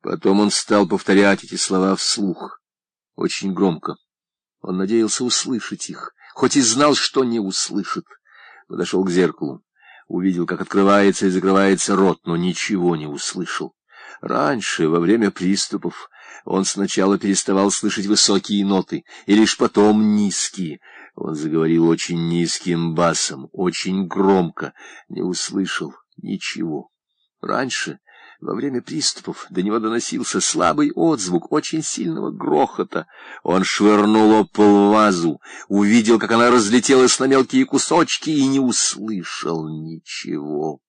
Потом он стал повторять эти слова вслух, очень громко. Он надеялся услышать их, хоть и знал, что не услышит. Подошел к зеркалу, увидел, как открывается и закрывается рот, но ничего не услышал. Раньше, во время приступов, он сначала переставал слышать высокие ноты, и лишь потом низкие. Он заговорил очень низким басом, очень громко, не услышал ничего. Раньше во время приступов до него доносился слабый отзвук очень сильного грохота. Он швырнул об пол вазу, увидел, как она разлетелась на мелкие кусочки, и не услышал ничего.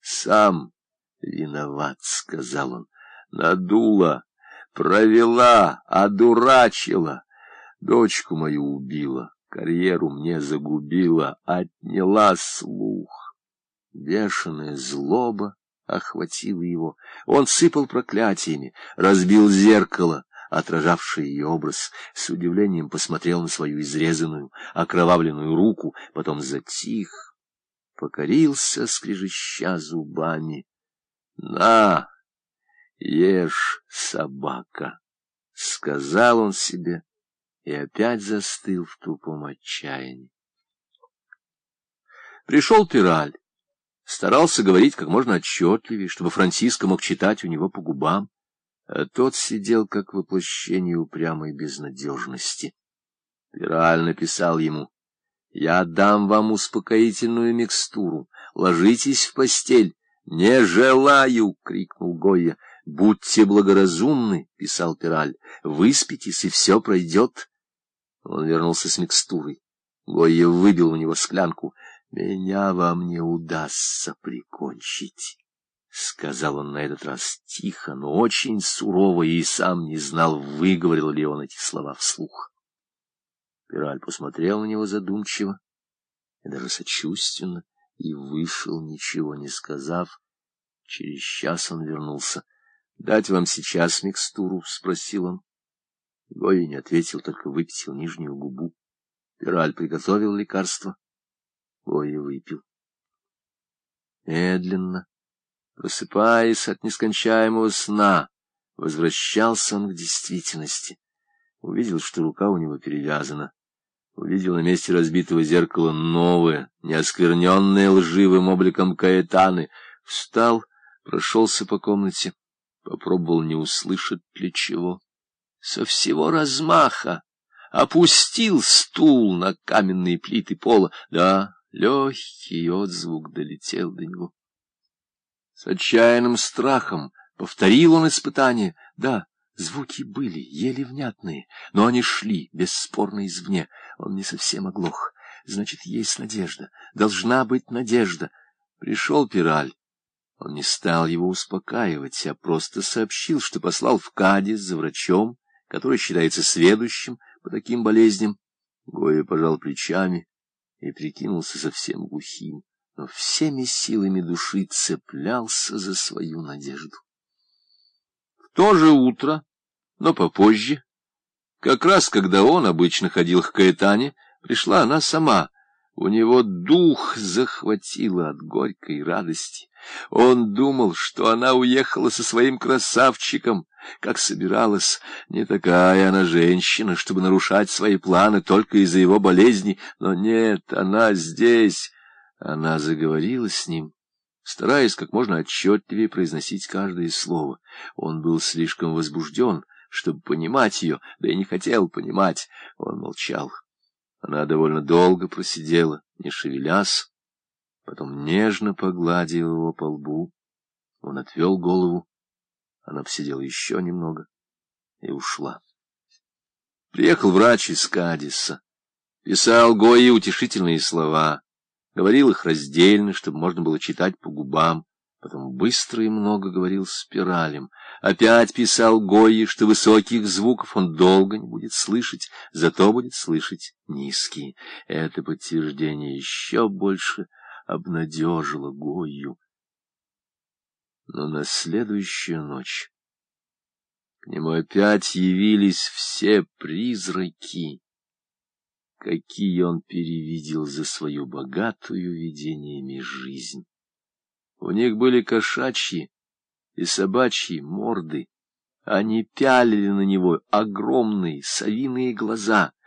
«Сам виноват», — сказал он, — «надула, провела, одурачила, дочку мою убила, карьеру мне загубила, отняла слух». Бешеная злоба охватило его. Он сыпал проклятиями, разбил зеркало, отражавшее ее образ, с удивлением посмотрел на свою изрезанную, окровавленную руку, потом затих, покорился, скрежеща зубами. — На, ешь, собака! — сказал он себе и опять застыл в тупом отчаянии. Пришел Пираль старался говорить как можно отчетливее, чтобы Франциско мог читать у него по губам, а тот сидел как воплощение упрямой безнадежности. Пираль написал ему, «Я дам вам успокоительную микстуру, ложитесь в постель». «Не желаю!» — крикнул Гойя. «Будьте благоразумны!» — писал Пираль. «Выспитесь, и все пройдет». Он вернулся с микстурой. Гойя выбил у него склянку — меня вам не удастся прикончить, — сказал он на этот раз тихо, но очень сурово, и сам не знал, выговорил ли он эти слова вслух. Пираль посмотрел на него задумчиво и даже сочувственно, и вышел, ничего не сказав. Через час он вернулся. — Дать вам сейчас микстуру? — спросил он. Гоя не ответил, только выпятил нижнюю губу. Пираль приготовил лекарство. Гоя выпил. Медленно, просыпаясь от нескончаемого сна, возвращался он к действительности. Увидел, что рука у него перевязана. Увидел на месте разбитого зеркала новое, неоскверненное лживым обликом Каэтаны. Встал, прошелся по комнате, попробовал, не услышать ли чего. Со всего размаха опустил стул на каменные плиты пола. Да, Легкий отзвук долетел до него. С отчаянным страхом повторил он испытание. Да, звуки были, еле внятные, но они шли, бесспорно, извне. Он не совсем оглох. Значит, есть надежда. Должна быть надежда. Пришел Пираль. Он не стал его успокаивать, а просто сообщил, что послал в Кадис за врачом, который считается следующим по таким болезням. Гоя пожал плечами и прикинулся совсем глухим, но всеми силами души цеплялся за свою надежду. В то же утро, но попозже, как раз когда он обычно ходил к Каэтане, пришла она сама. У него дух захватило от горькой радости. Он думал, что она уехала со своим красавчиком, как собиралась. Не такая она женщина, чтобы нарушать свои планы только из-за его болезни. Но нет, она здесь. Она заговорила с ним, стараясь как можно отчетливее произносить каждое слово. Он был слишком возбужден, чтобы понимать ее, да и не хотел понимать. Он молчал. Она довольно долго просидела, не шевелясь, потом нежно погладила его по лбу. Он отвел голову она посидела еще немного и ушла. Приехал врач из Кадиса. Писал Гои утешительные слова. Говорил их раздельно, чтобы можно было читать по губам. Потом быстро и много говорил спиралем. Опять писал Гои, что высоких звуков он долго не будет слышать, зато будет слышать низкие. Это подтверждение еще больше обнадежило Гою но на следующую ночь к нему опять явились все призраки, какие он перевидел за свою богатую видениями жизнь. У них были кошачьи и собачьи морды, Они пялили на него огромные совиные глаза —